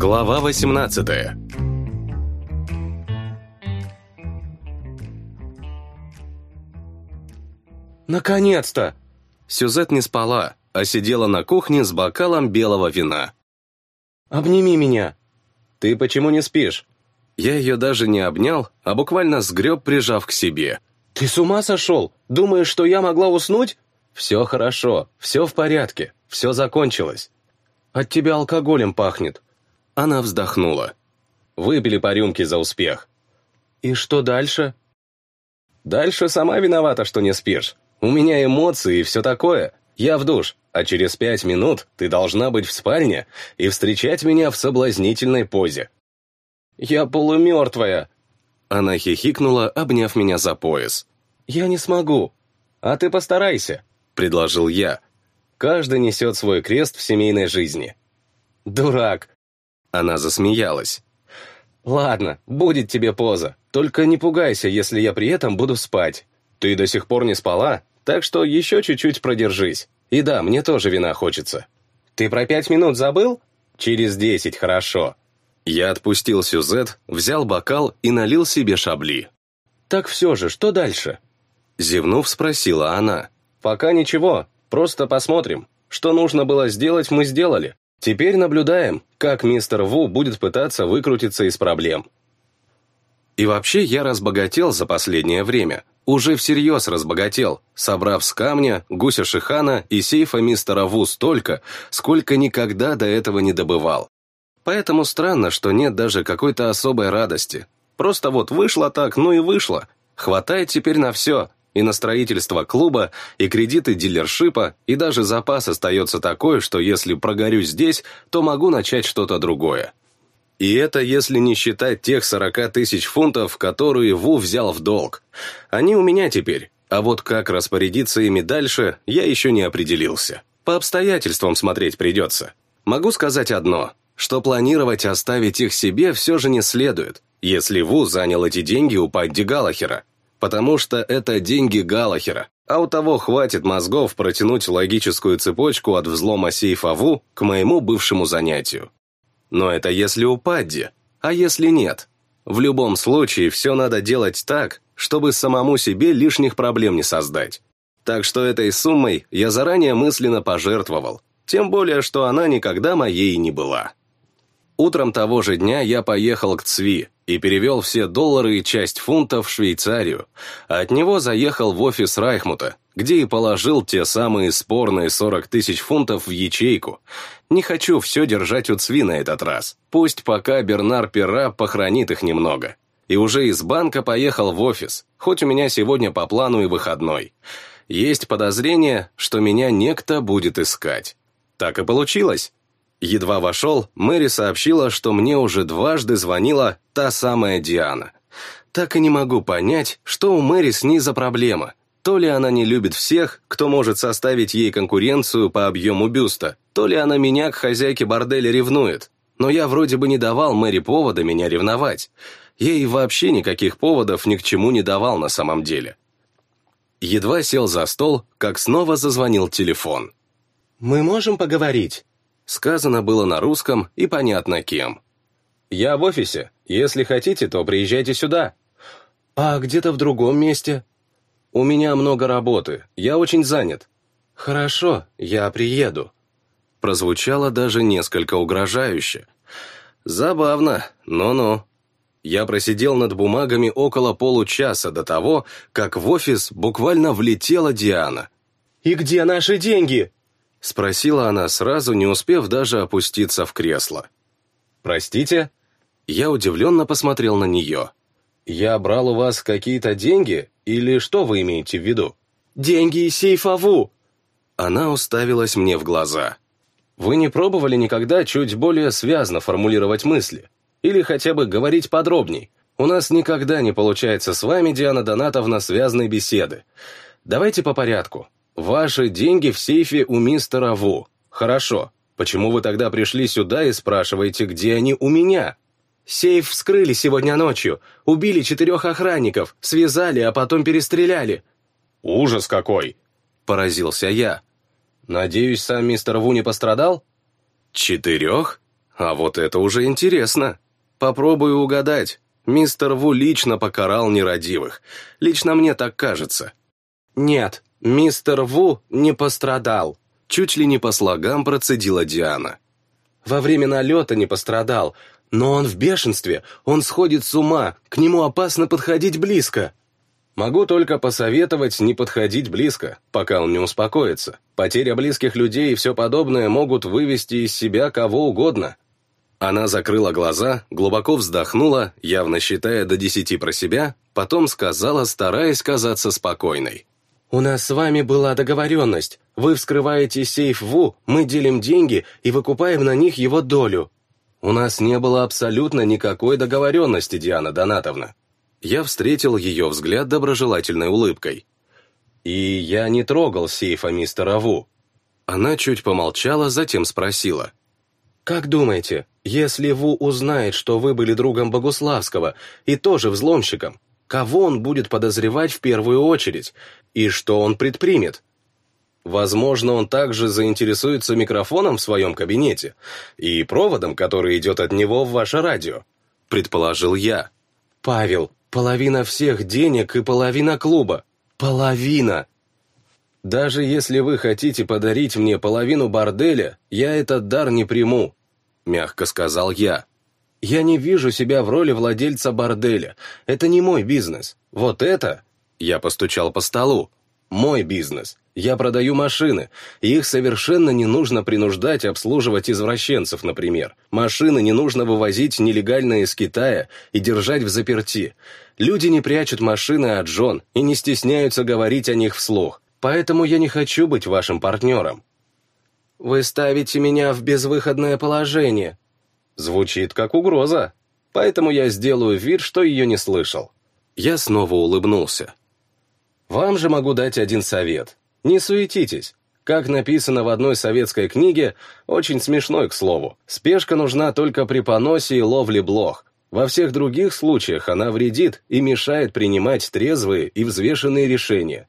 Глава 18 «Наконец-то!» Сюзет не спала, а сидела на кухне с бокалом белого вина. «Обними меня!» «Ты почему не спишь?» Я ее даже не обнял, а буквально сгреб, прижав к себе. «Ты с ума сошел? Думаешь, что я могла уснуть?» «Все хорошо, все в порядке, все закончилось. От тебя алкоголем пахнет». Она вздохнула. Выпили по рюмке за успех. «И что дальше?» «Дальше сама виновата, что не спишь. У меня эмоции и все такое. Я в душ, а через пять минут ты должна быть в спальне и встречать меня в соблазнительной позе». «Я полумертвая!» Она хихикнула, обняв меня за пояс. «Я не смогу. А ты постарайся», — предложил я. «Каждый несет свой крест в семейной жизни». «Дурак!» Она засмеялась. «Ладно, будет тебе поза. Только не пугайся, если я при этом буду спать. Ты до сих пор не спала, так что еще чуть-чуть продержись. И да, мне тоже вина хочется. Ты про пять минут забыл? Через десять, хорошо». Я отпустил Сюзет, взял бокал и налил себе шабли. «Так все же, что дальше?» Зевнув, спросила она. «Пока ничего, просто посмотрим. Что нужно было сделать, мы сделали. Теперь наблюдаем, как мистер Ву будет пытаться выкрутиться из проблем». И вообще я разбогател за последнее время. Уже всерьез разбогател, собрав с камня, гуся Шихана и сейфа мистера Ву столько, сколько никогда до этого не добывал. Поэтому странно, что нет даже какой-то особой радости. Просто вот вышло так, ну и вышло. Хватает теперь на все. И на строительство клуба, и кредиты дилершипа, и даже запас остается такой, что если прогорю здесь, то могу начать что-то другое. И это если не считать тех 40 тысяч фунтов, которые Ву взял в долг. Они у меня теперь, а вот как распорядиться ими дальше, я еще не определился. По обстоятельствам смотреть придется. Могу сказать одно что планировать оставить их себе все же не следует, если Ву занял эти деньги у Падди Галахера, потому что это деньги Галахера, а у того хватит мозгов протянуть логическую цепочку от взлома сейфа Ву к моему бывшему занятию. Но это если у Падди, а если нет? В любом случае, все надо делать так, чтобы самому себе лишних проблем не создать. Так что этой суммой я заранее мысленно пожертвовал, тем более, что она никогда моей не была. Утром того же дня я поехал к Цви и перевел все доллары и часть фунтов в Швейцарию, от него заехал в офис Райхмута, где и положил те самые спорные 40 тысяч фунтов в ячейку. Не хочу все держать у Цви на этот раз. Пусть пока Бернар Пера похоронит их немного. И уже из банка поехал в офис, хоть у меня сегодня по плану и выходной. Есть подозрение, что меня некто будет искать. Так и получилось. Едва вошел, Мэри сообщила, что мне уже дважды звонила та самая Диана. Так и не могу понять, что у Мэри с ней за проблема. То ли она не любит всех, кто может составить ей конкуренцию по объему бюста, то ли она меня к хозяйке борделя ревнует. Но я вроде бы не давал Мэри повода меня ревновать. Ей вообще никаких поводов ни к чему не давал на самом деле. Едва сел за стол, как снова зазвонил телефон. «Мы можем поговорить?» Сказано было на русском и понятно кем. «Я в офисе. Если хотите, то приезжайте сюда». «А где-то в другом месте?» «У меня много работы. Я очень занят». «Хорошо, я приеду». Прозвучало даже несколько угрожающе. «Забавно. Ну-ну». Я просидел над бумагами около получаса до того, как в офис буквально влетела Диана. «И где наши деньги?» — спросила она сразу, не успев даже опуститься в кресло. «Простите?» Я удивленно посмотрел на нее. «Я брал у вас какие-то деньги, или что вы имеете в виду?» «Деньги из сейфа ВУ!» Она уставилась мне в глаза. «Вы не пробовали никогда чуть более связно формулировать мысли? Или хотя бы говорить подробней? У нас никогда не получается с вами, Диана Донатовна, связной беседы. Давайте по порядку. «Ваши деньги в сейфе у мистера Ву. Хорошо. Почему вы тогда пришли сюда и спрашиваете, где они у меня?» «Сейф вскрыли сегодня ночью. Убили четырех охранников, связали, а потом перестреляли». «Ужас какой!» – поразился я. «Надеюсь, сам мистер Ву не пострадал?» «Четырех? А вот это уже интересно. Попробую угадать. Мистер Ву лично покарал нерадивых. Лично мне так кажется. Нет, мистер Ву не пострадал. Чуть ли не по слогам процедила Диана. Во время налета не пострадал, но он в бешенстве, он сходит с ума, к нему опасно подходить близко. Могу только посоветовать не подходить близко, пока он не успокоится. Потеря близких людей и все подобное могут вывести из себя кого угодно. Она закрыла глаза, глубоко вздохнула, явно считая до десяти про себя, потом сказала, стараясь казаться спокойной. «У нас с вами была договоренность. Вы вскрываете сейф ВУ, мы делим деньги и выкупаем на них его долю». «У нас не было абсолютно никакой договоренности, Диана Донатовна. Я встретил ее взгляд доброжелательной улыбкой. «И я не трогал сейфа мистера Ву». Она чуть помолчала, затем спросила. «Как думаете, если Ву узнает, что вы были другом Богуславского и тоже взломщиком, кого он будет подозревать в первую очередь и что он предпримет?» Возможно, он также заинтересуется микрофоном в своем кабинете и проводом, который идет от него в ваше радио, предположил я. «Павел, Половина всех денег и половина клуба. Половина! Даже если вы хотите подарить мне половину борделя, я этот дар не приму, мягко сказал я. Я не вижу себя в роли владельца борделя. Это не мой бизнес. Вот это... Я постучал по столу. Мой бизнес. Я продаю машины, их совершенно не нужно принуждать обслуживать извращенцев, например. Машины не нужно вывозить нелегально из Китая и держать в заперти. Люди не прячут машины от жен и не стесняются говорить о них вслух. Поэтому я не хочу быть вашим партнером. «Вы ставите меня в безвыходное положение». Звучит как угроза, поэтому я сделаю вид, что ее не слышал. Я снова улыбнулся. Вам же могу дать один совет. Не суетитесь. Как написано в одной советской книге, очень смешной, к слову, спешка нужна только при поносе и ловле блох. Во всех других случаях она вредит и мешает принимать трезвые и взвешенные решения.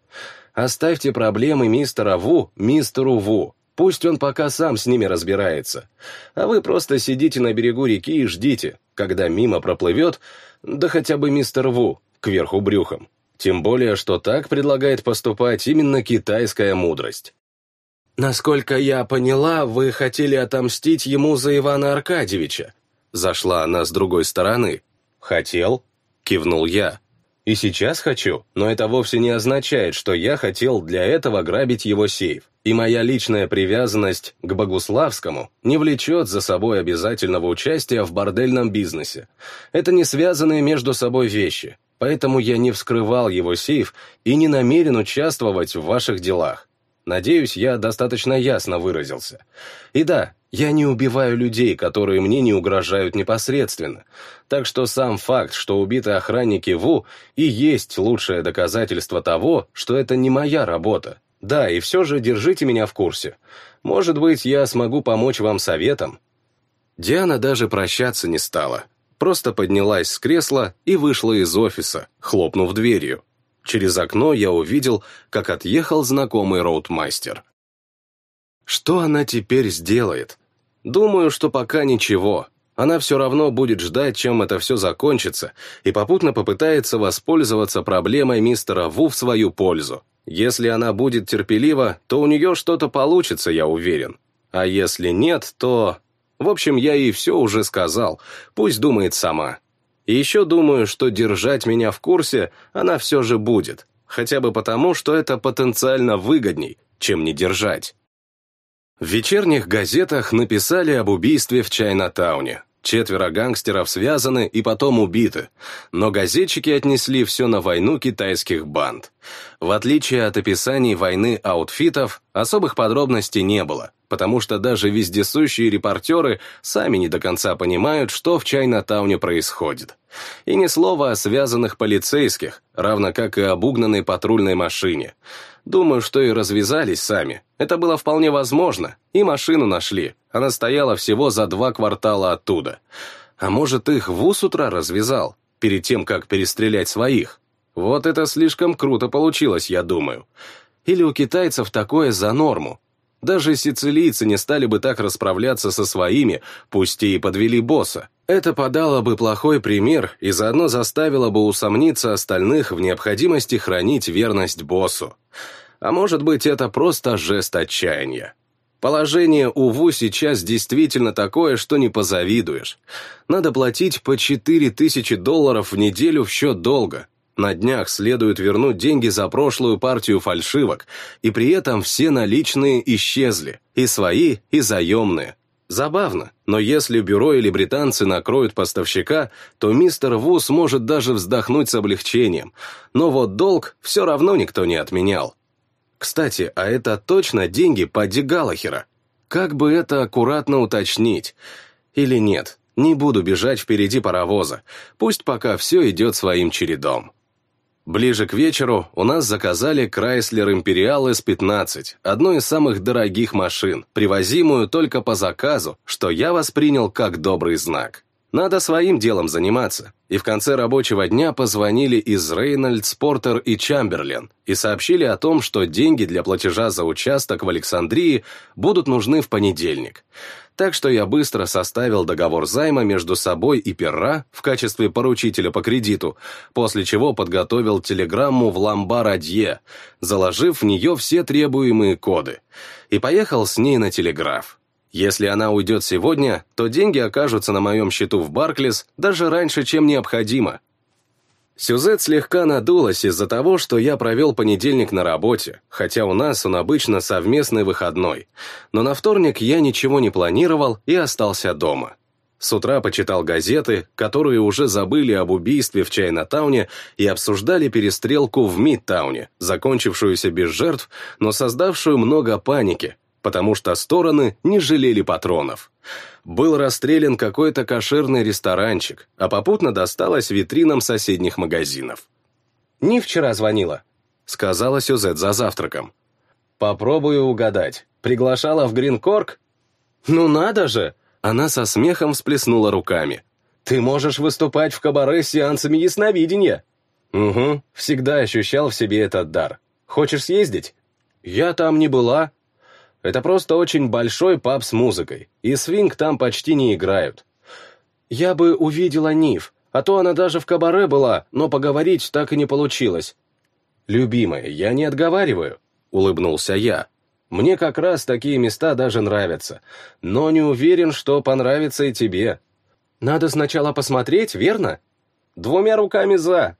Оставьте проблемы мистера Ву мистеру Ву. Пусть он пока сам с ними разбирается. А вы просто сидите на берегу реки и ждите, когда мимо проплывет, да хотя бы мистер Ву, кверху брюхом. Тем более, что так предлагает поступать именно китайская мудрость. «Насколько я поняла, вы хотели отомстить ему за Ивана Аркадьевича». Зашла она с другой стороны. «Хотел?» — кивнул я. «И сейчас хочу, но это вовсе не означает, что я хотел для этого грабить его сейф. И моя личная привязанность к Богуславскому не влечет за собой обязательного участия в бордельном бизнесе. Это не связанные между собой вещи поэтому я не вскрывал его сейф и не намерен участвовать в ваших делах. Надеюсь, я достаточно ясно выразился. И да, я не убиваю людей, которые мне не угрожают непосредственно. Так что сам факт, что убиты охранники ВУ, и есть лучшее доказательство того, что это не моя работа. Да, и все же держите меня в курсе. Может быть, я смогу помочь вам советом. Диана даже прощаться не стала просто поднялась с кресла и вышла из офиса, хлопнув дверью. Через окно я увидел, как отъехал знакомый роудмастер. Что она теперь сделает? Думаю, что пока ничего. Она все равно будет ждать, чем это все закончится, и попутно попытается воспользоваться проблемой мистера Ву в свою пользу. Если она будет терпелива, то у нее что-то получится, я уверен. А если нет, то... В общем, я ей все уже сказал, пусть думает сама. И еще думаю, что держать меня в курсе она все же будет, хотя бы потому, что это потенциально выгодней, чем не держать. В вечерних газетах написали об убийстве в Чайна-тауне. Четверо гангстеров связаны и потом убиты, но газетчики отнесли все на войну китайских банд. В отличие от описаний войны аутфитов, особых подробностей не было, потому что даже вездесущие репортеры сами не до конца понимают, что в Чайна-тауне происходит. И ни слова о связанных полицейских, равно как и об угнанной патрульной машине. Думаю, что и развязались сами. Это было вполне возможно. И машину нашли. Она стояла всего за два квартала оттуда. А может, их в с утра развязал, перед тем, как перестрелять своих? Вот это слишком круто получилось, я думаю. Или у китайцев такое за норму. Даже сицилийцы не стали бы так расправляться со своими, пусть и подвели босса. Это подало бы плохой пример и заодно заставило бы усомниться остальных в необходимости хранить верность боссу. А может быть, это просто жест отчаяния. Положение у ВУ сейчас действительно такое, что не позавидуешь. Надо платить по 4000 долларов в неделю в счет долга, на днях следует вернуть деньги за прошлую партию фальшивок, и при этом все наличные исчезли, и свои, и заемные. Забавно, но если бюро или британцы накроют поставщика, то мистер Ву сможет даже вздохнуть с облегчением, но вот долг все равно никто не отменял. Кстати, а это точно деньги Падди Галлахера? Как бы это аккуратно уточнить? Или нет, не буду бежать впереди паровоза, пусть пока все идет своим чередом. Ближе к вечеру у нас заказали Chrysler Imperial S15, одну из самых дорогих машин, привозимую только по заказу, что я воспринял как добрый знак. Надо своим делом заниматься. И в конце рабочего дня позвонили из Рейнольдс, Портер и Чамберлен и сообщили о том, что деньги для платежа за участок в Александрии будут нужны в понедельник. Так что я быстро составил договор займа между собой и Перра в качестве поручителя по кредиту, после чего подготовил телеграмму в Ламбар-Адье, заложив в нее все требуемые коды, и поехал с ней на телеграф. Если она уйдет сегодня, то деньги окажутся на моем счету в Барклис даже раньше, чем необходимо. Сюзет слегка надулась из-за того, что я провел понедельник на работе, хотя у нас он обычно совместный выходной. Но на вторник я ничего не планировал и остался дома. С утра почитал газеты, которые уже забыли об убийстве в Чайна-тауне и обсуждали перестрелку в Мидтауне, закончившуюся без жертв, но создавшую много паники, потому что стороны не жалели патронов. Был расстрелян какой-то кошерный ресторанчик, а попутно досталось витринам соседних магазинов. «Не вчера звонила», — сказала Сюзет за завтраком. «Попробую угадать. Приглашала в Гринкорк?» «Ну надо же!» Она со смехом всплеснула руками. «Ты можешь выступать в кабаре с сеансами ясновидения!» «Угу, всегда ощущал в себе этот дар. Хочешь съездить?» «Я там не была», это просто очень большой паб с музыкой, и свинг там почти не играют. Я бы увидела Нив, а то она даже в кабаре была, но поговорить так и не получилось. «Любимая, я не отговариваю», — улыбнулся я. «Мне как раз такие места даже нравятся, но не уверен, что понравится и тебе. Надо сначала посмотреть, верно? Двумя руками «за».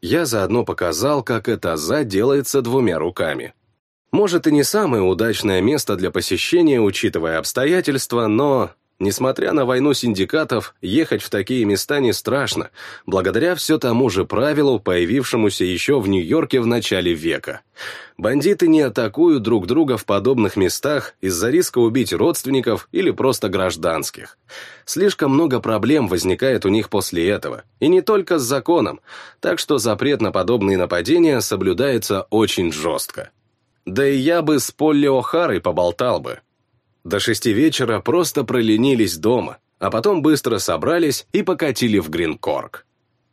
Я заодно показал, как это «за» делается двумя руками. Может, и не самое удачное место для посещения, учитывая обстоятельства, но, несмотря на войну синдикатов, ехать в такие места не страшно, благодаря все тому же правилу, появившемуся еще в Нью-Йорке в начале века. Бандиты не атакуют друг друга в подобных местах из-за риска убить родственников или просто гражданских. Слишком много проблем возникает у них после этого, и не только с законом, так что запрет на подобные нападения соблюдается очень жестко. Да и я бы с Полли О'Харой поболтал бы. До шести вечера просто проленились дома, а потом быстро собрались и покатили в Гринкорк.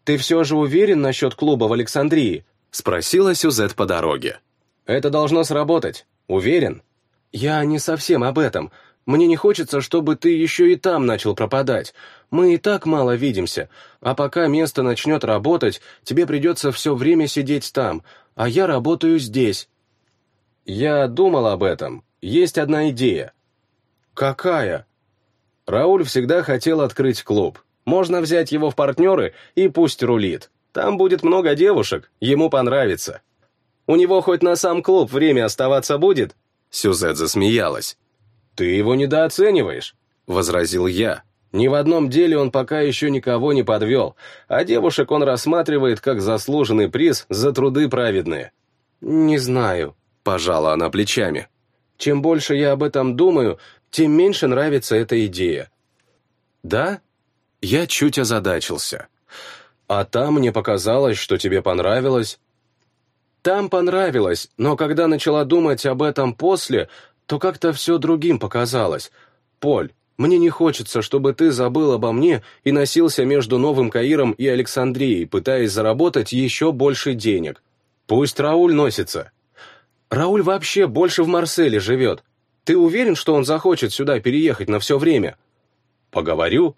«Ты все же уверен насчет клуба в Александрии?» — спросила Сюзет по дороге. «Это должно сработать. Уверен?» «Я не совсем об этом. Мне не хочется, чтобы ты еще и там начал пропадать. Мы и так мало видимся, а пока место начнет работать, тебе придется все время сидеть там, а я работаю здесь. Я думал об этом. Есть одна идея. Какая? Рауль всегда хотел открыть клуб. Можно взять его в партнеры и пусть рулит. Там будет много девушек, ему понравится. У него хоть на сам клуб время оставаться будет? Сюзет засмеялась. «Ты его недооцениваешь», — возразил я. «Ни в одном деле он пока еще никого не подвел, а девушек он рассматривает как заслуженный приз за труды праведные». «Не знаю», Пожала она плечами. Чем больше я об этом думаю, тем меньше нравится эта идея. Да? Я чуть озадачился. А там мне показалось, что тебе понравилось. Там понравилось, но когда начала думать об этом после, то как-то все другим показалось. Поль, мне не хочется, чтобы ты забыл обо мне и носился между Новым Каиром и Александрией, пытаясь заработать еще больше денег. Пусть Рауль носится. Рауль вообще больше в Марселе живет. Ты уверен, что он захочет сюда переехать на все время? Поговорю.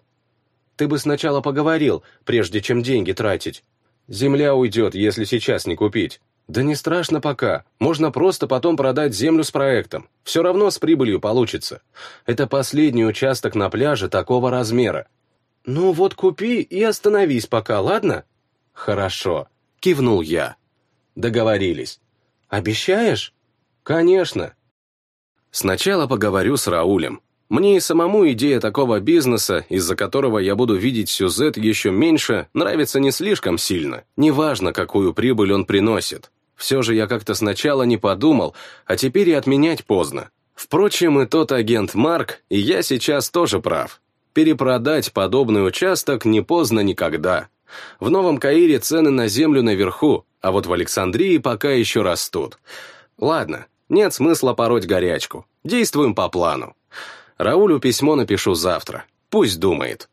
Ты бы сначала поговорил, прежде чем деньги тратить. Земля уйдет, если сейчас не купить. Да не страшно пока. Можно просто потом продать землю с проектом. Все равно с прибылью получится. Это последний участок на пляже такого размера. Ну вот купи и остановись пока, ладно? Хорошо. Кивнул я. Договорились. Обещаешь? Конечно. Сначала поговорю с Раулем. Мне и самому идея такого бизнеса, из-за которого я буду видеть сюжет еще меньше, нравится не слишком сильно. Неважно, какую прибыль он приносит. Все же я как-то сначала не подумал, а теперь и отменять поздно. Впрочем, и тот агент Марк, и я сейчас тоже прав. Перепродать подобный участок не поздно никогда. В Новом Каире цены на землю наверху, а вот в Александрии пока еще растут. Ладно, нет смысла пороть горячку. Действуем по плану. Раулю письмо напишу завтра. Пусть думает.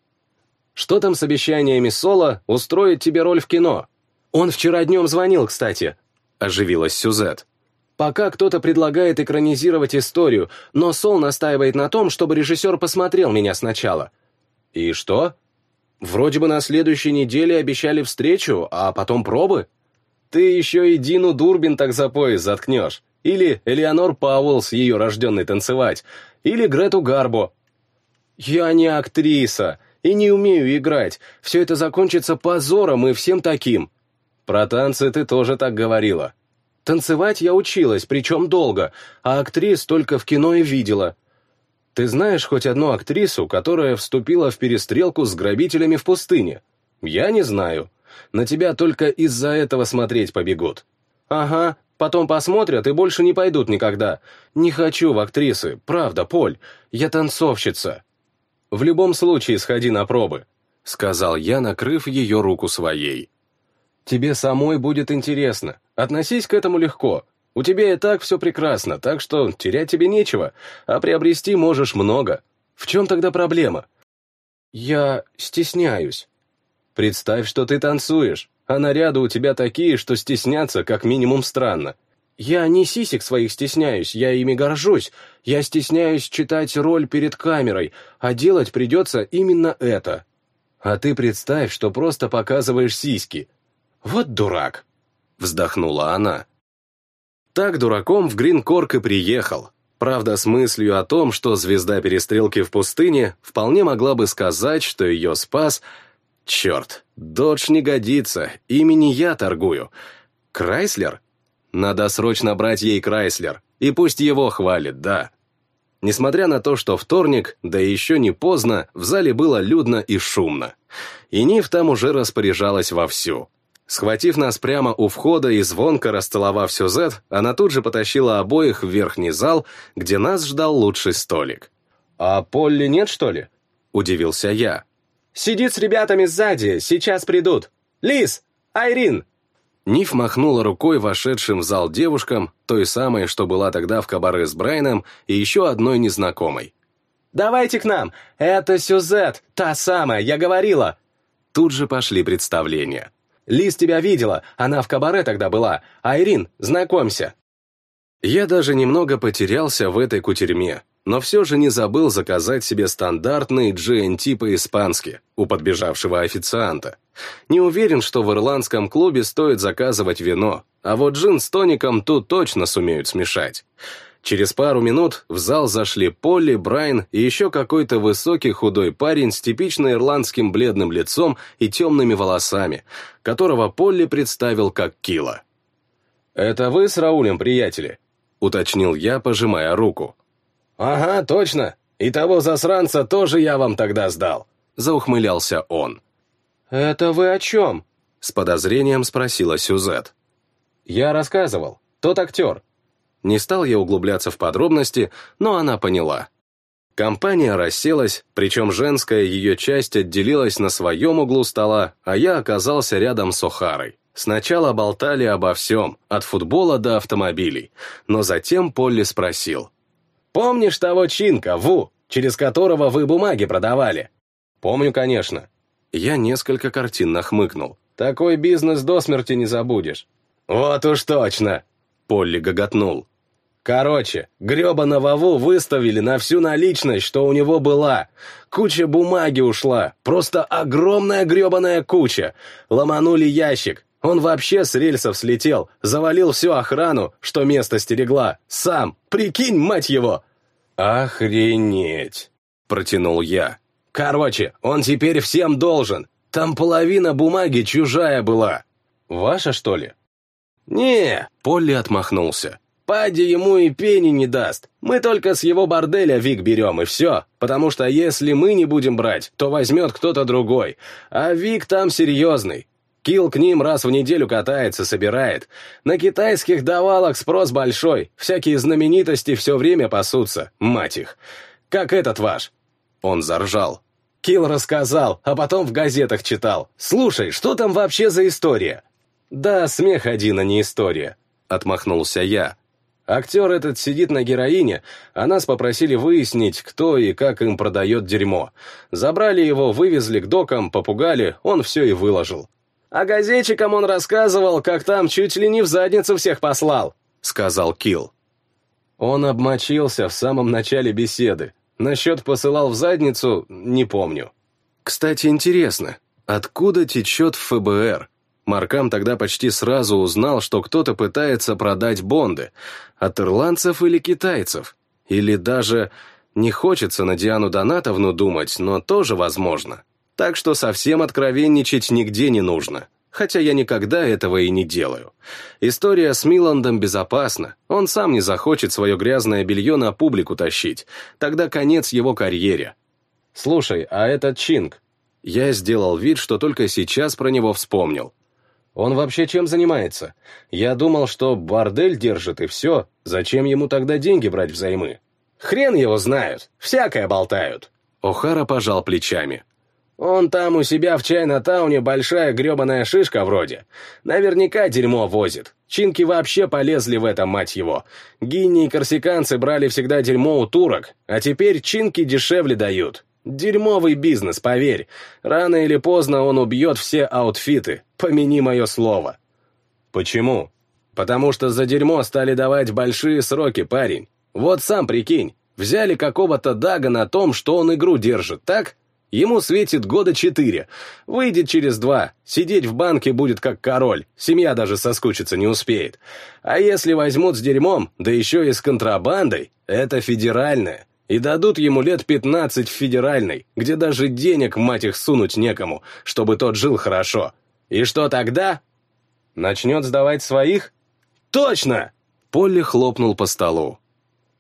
Что там с обещаниями Соло устроить тебе роль в кино? Он вчера днем звонил, кстати. Оживилась Сюзет. Пока кто-то предлагает экранизировать историю, но Сол настаивает на том, чтобы режиссер посмотрел меня сначала. И что? Вроде бы на следующей неделе обещали встречу, а потом пробы. Ты еще и Дину Дурбин так за пояс заткнешь. Или Элеонор Пауэлл с ее рожденной танцевать. Или Грету Гарбо. Я не актриса и не умею играть. Все это закончится позором и всем таким. Про танцы ты тоже так говорила. Танцевать я училась, причем долго, а актрис только в кино и видела. Ты знаешь хоть одну актрису, которая вступила в перестрелку с грабителями в пустыне? Я не знаю. На тебя только из-за этого смотреть побегут. Ага, Потом посмотрят и больше не пойдут никогда. Не хочу в актрисы, правда, Поль. Я танцовщица. В любом случае сходи на пробы», — сказал я, накрыв ее руку своей. «Тебе самой будет интересно. Относись к этому легко. У тебя и так все прекрасно, так что терять тебе нечего, а приобрести можешь много. В чем тогда проблема?» «Я стесняюсь». «Представь, что ты танцуешь а наряды у тебя такие, что стесняться как минимум странно. Я не сисек своих стесняюсь, я ими горжусь. Я стесняюсь читать роль перед камерой, а делать придется именно это. А ты представь, что просто показываешь сиськи. Вот дурак!» Вздохнула она. Так дураком в Гринкорк и приехал. Правда, с мыслью о том, что звезда перестрелки в пустыне вполне могла бы сказать, что ее спас Черт, Додж не годится, имени я торгую. Крайслер? Надо срочно брать ей Крайслер, и пусть его хвалит, да. Несмотря на то, что вторник, да еще не поздно, в зале было людно и шумно. И Нив там уже распоряжалась вовсю. Схватив нас прямо у входа и звонко расцеловав Сюзет, она тут же потащила обоих в верхний зал, где нас ждал лучший столик. «А Полли нет, что ли?» – удивился я. Сидит с ребятами сзади, сейчас придут. Лис! Айрин!» Ниф махнула рукой вошедшим в зал девушкам, той самой, что была тогда в кабаре с Брайном, и еще одной незнакомой. «Давайте к нам! Это Сюзет, та самая, я говорила!» Тут же пошли представления. «Лиз тебя видела, она в кабаре тогда была. Айрин, знакомься!» Я даже немного потерялся в этой кутерьме, но все же не забыл заказать себе стандартный GNT по-испански у подбежавшего официанта. Не уверен, что в ирландском клубе стоит заказывать вино, а вот джин с тоником тут точно сумеют смешать. Через пару минут в зал зашли Полли, Брайан и еще какой-то высокий худой парень с типично ирландским бледным лицом и темными волосами, которого Полли представил как Кила. «Это вы с Раулем, приятели?» — уточнил я, пожимая руку. «Ага, точно. И того засранца тоже я вам тогда сдал», — заухмылялся он. «Это вы о чем?» — с подозрением спросила Сюзет. «Я рассказывал. Тот актер». Не стал я углубляться в подробности, но она поняла. Компания расселась, причем женская ее часть отделилась на своем углу стола, а я оказался рядом с Охарой. Сначала болтали обо всем, от футбола до автомобилей, но затем Полли спросил. «Помнишь того Чинка, Ву, через которого вы бумаги продавали?» «Помню, конечно». Я несколько картин нахмыкнул. «Такой бизнес до смерти не забудешь». «Вот уж точно!» Полли гоготнул. Короче, гребаного Вову выставили на всю наличность, что у него была. Куча бумаги ушла, просто огромная гребаная куча. Ломанули ящик. Он вообще с рельсов слетел, завалил всю охрану, что место стерегла. Сам, прикинь, мать его! Охренеть, протянул я. Короче, он теперь всем должен. Там половина бумаги чужая была. Ваша, что ли? Не, Полли отмахнулся. Падди ему и пени не даст. Мы только с его борделя Вик берем, и все. Потому что если мы не будем брать, то возьмет кто-то другой. А Вик там серьезный. Килл к ним раз в неделю катается, собирает. На китайских давалах спрос большой. Всякие знаменитости все время пасутся, мать их. Как этот ваш. Он заржал. Килл рассказал, а потом в газетах читал. Слушай, что там вообще за история? Да, смех один, а не история. Отмахнулся я. Актер этот сидит на героине, а нас попросили выяснить, кто и как им продает дерьмо. Забрали его, вывезли к докам, попугали, он все и выложил. А газетчикам он рассказывал, как там чуть ли не в задницу всех послал, сказал Килл. Он обмочился в самом начале беседы. Насчет посылал в задницу, не помню. Кстати, интересно, откуда течет ФБР? Маркам тогда почти сразу узнал, что кто-то пытается продать бонды. От ирландцев или китайцев. Или даже... Не хочется на Диану Донатовну думать, но тоже возможно. Так что совсем откровенничать нигде не нужно. Хотя я никогда этого и не делаю. История с Миландом безопасна. Он сам не захочет свое грязное белье на публику тащить. Тогда конец его карьере. Слушай, а этот Чинг? Я сделал вид, что только сейчас про него вспомнил. Он вообще чем занимается? Я думал, что бордель держит и все. Зачем ему тогда деньги брать взаймы? Хрен его знают. Всякое болтают. Охара пожал плечами. Он там у себя в Чайна-тауне большая гребаная шишка вроде. Наверняка дерьмо возит. Чинки вообще полезли в это, мать его. Гинни и корсиканцы брали всегда дерьмо у турок, а теперь чинки дешевле дают. Дерьмовый бизнес, поверь. Рано или поздно он убьет все аутфиты, помяни мое слово. Почему? Потому что за дерьмо стали давать большие сроки, парень. Вот сам прикинь, взяли какого-то Дага на том, что он игру держит, так? Ему светит года четыре. Выйдет через два. Сидеть в банке будет как король. Семья даже соскучиться не успеет. А если возьмут с дерьмом, да еще и с контрабандой, это федеральное и дадут ему лет пятнадцать в федеральной, где даже денег, мать их, сунуть некому, чтобы тот жил хорошо. И что тогда? Начнет сдавать своих? Точно! Полли хлопнул по столу.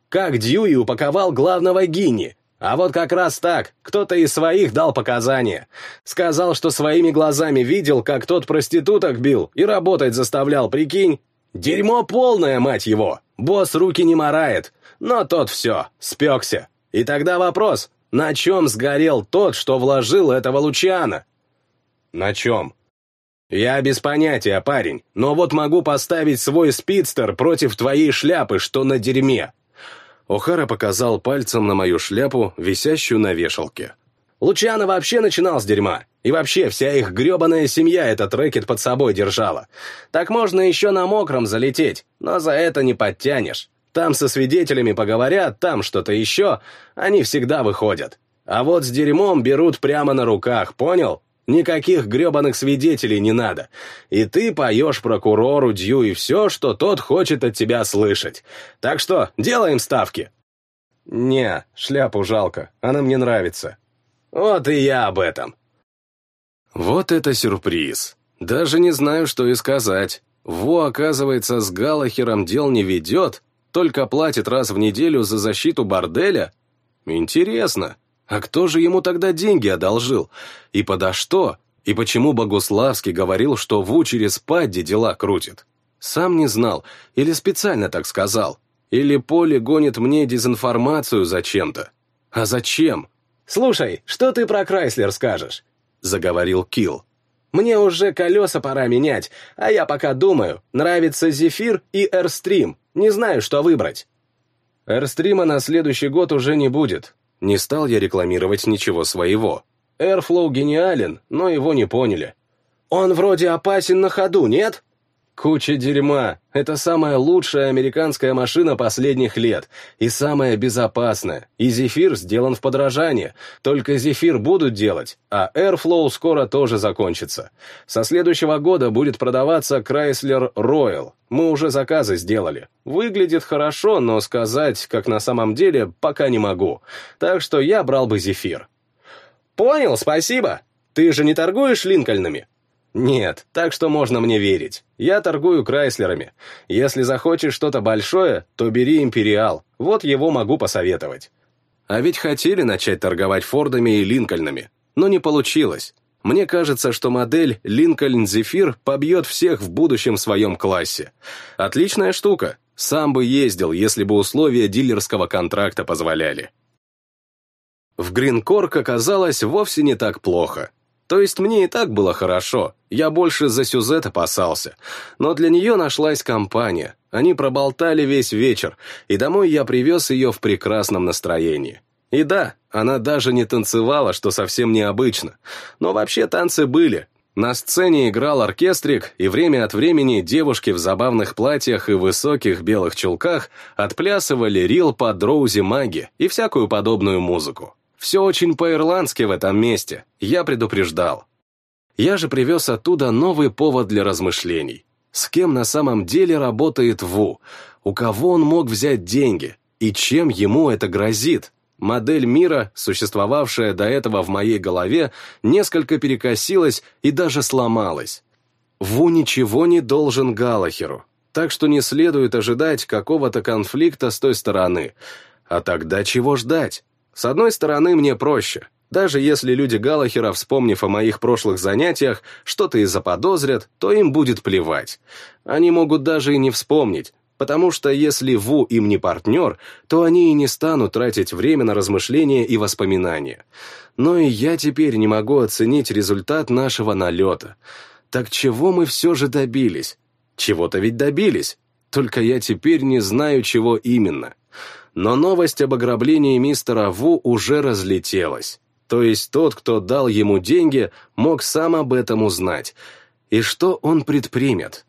Как Дьюи упаковал главного Гинни. А вот как раз так, кто-то из своих дал показания. Сказал, что своими глазами видел, как тот проституток бил и работать заставлял, прикинь. Дерьмо полное, мать его. Босс руки не морает, но тот все, спекся. И тогда вопрос, на чем сгорел тот, что вложил этого Лучана? На чем? Я без понятия, парень, но вот могу поставить свой спидстер против твоей шляпы, что на дерьме. Охара показал пальцем на мою шляпу, висящую на вешалке. Лучано вообще начинал с дерьма. И вообще, вся их гребаная семья этот рэкет под собой держала. Так можно еще на мокром залететь, но за это не подтянешь. Там со свидетелями поговорят, там что-то еще, они всегда выходят. А вот с дерьмом берут прямо на руках, понял? Никаких гребаных свидетелей не надо. И ты поешь прокурору Дью и все, что тот хочет от тебя слышать. Так что делаем ставки. Не, шляпу жалко, она мне нравится. Вот и я об этом. Вот это сюрприз. Даже не знаю, что и сказать. Во, оказывается, с Галахером дел не ведет, только платит раз в неделю за защиту борделя? Интересно, а кто же ему тогда деньги одолжил? И подо что? И почему Богуславский говорил, что Ву через Падди дела крутит? Сам не знал, или специально так сказал. Или Поле гонит мне дезинформацию зачем-то. А зачем? «Слушай, что ты про Крайслер скажешь?» — заговорил Килл. «Мне уже колеса пора менять, а я пока думаю, нравится Зефир и Эрстрим. Не знаю, что выбрать. Эрстрима на следующий год уже не будет. Не стал я рекламировать ничего своего. Airflow гениален, но его не поняли. Он вроде опасен на ходу, нет? Куча дерьма. Это самая лучшая американская машина последних лет. И самая безопасная. И Зефир сделан в подражание. Только Зефир будут делать, а Airflow скоро тоже закончится. Со следующего года будет продаваться Chrysler Royal. Мы уже заказы сделали. Выглядит хорошо, но сказать, как на самом деле, пока не могу. Так что я брал бы Зефир. Понял, спасибо. Ты же не торгуешь Линкольнами? Нет, так что можно мне верить. Я торгую Крайслерами. Если захочешь что-то большое, то бери Империал. Вот его могу посоветовать. А ведь хотели начать торговать Фордами и Линкольнами, но не получилось. Мне кажется, что модель Линкольн Зефир побьет всех в будущем своем классе. Отличная штука. Сам бы ездил, если бы условия дилерского контракта позволяли. В Гринкорк оказалось вовсе не так плохо. То есть мне и так было хорошо, я больше за Сюзет опасался. Но для нее нашлась компания, они проболтали весь вечер, и домой я привез ее в прекрасном настроении. И да, она даже не танцевала, что совсем необычно. Но вообще танцы были. На сцене играл оркестрик, и время от времени девушки в забавных платьях и высоких белых чулках отплясывали рил под дроузи маги и всякую подобную музыку. Все очень по-ирландски в этом месте, я предупреждал. Я же привез оттуда новый повод для размышлений. С кем на самом деле работает Ву? У кого он мог взять деньги? И чем ему это грозит? Модель мира, существовавшая до этого в моей голове, несколько перекосилась и даже сломалась. Ву ничего не должен Галахеру, так что не следует ожидать какого-то конфликта с той стороны. А тогда чего ждать? С одной стороны, мне проще. Даже если люди Галахера, вспомнив о моих прошлых занятиях, что-то и заподозрят, то им будет плевать. Они могут даже и не вспомнить, потому что если Ву им не партнер, то они и не станут тратить время на размышления и воспоминания. Но и я теперь не могу оценить результат нашего налета. Так чего мы все же добились? Чего-то ведь добились, только я теперь не знаю, чего именно но новость об ограблении мистера Ву уже разлетелась. То есть тот, кто дал ему деньги, мог сам об этом узнать. И что он предпримет?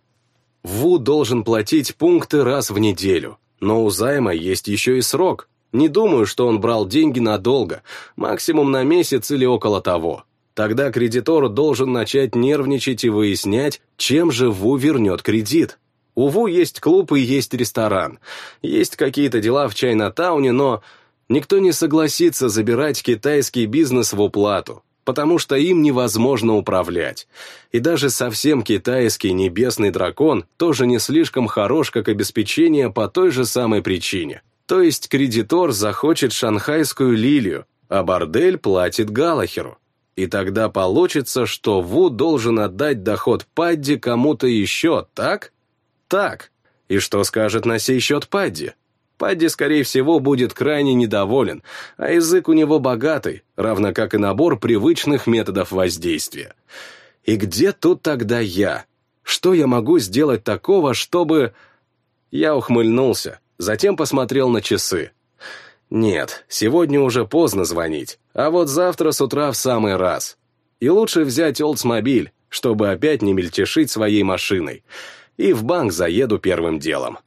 Ву должен платить пункты раз в неделю, но у займа есть еще и срок. Не думаю, что он брал деньги надолго, максимум на месяц или около того. Тогда кредитор должен начать нервничать и выяснять, чем же Ву вернет кредит. У Ву есть клуб и есть ресторан. Есть какие-то дела в Чайна-тауне, но никто не согласится забирать китайский бизнес в уплату, потому что им невозможно управлять. И даже совсем китайский небесный дракон тоже не слишком хорош как обеспечение по той же самой причине. То есть кредитор захочет шанхайскую лилию, а бордель платит Галахеру. И тогда получится, что Ву должен отдать доход Падди кому-то еще, так? Так. И что скажет на сей счет Падди? Падди, скорее всего, будет крайне недоволен, а язык у него богатый, равно как и набор привычных методов воздействия. И где тут тогда я? Что я могу сделать такого, чтобы... Я ухмыльнулся, затем посмотрел на часы. Нет, сегодня уже поздно звонить, а вот завтра с утра в самый раз. И лучше взять Олдсмобиль, чтобы опять не мельтешить своей машиной и в банк заеду первым делом.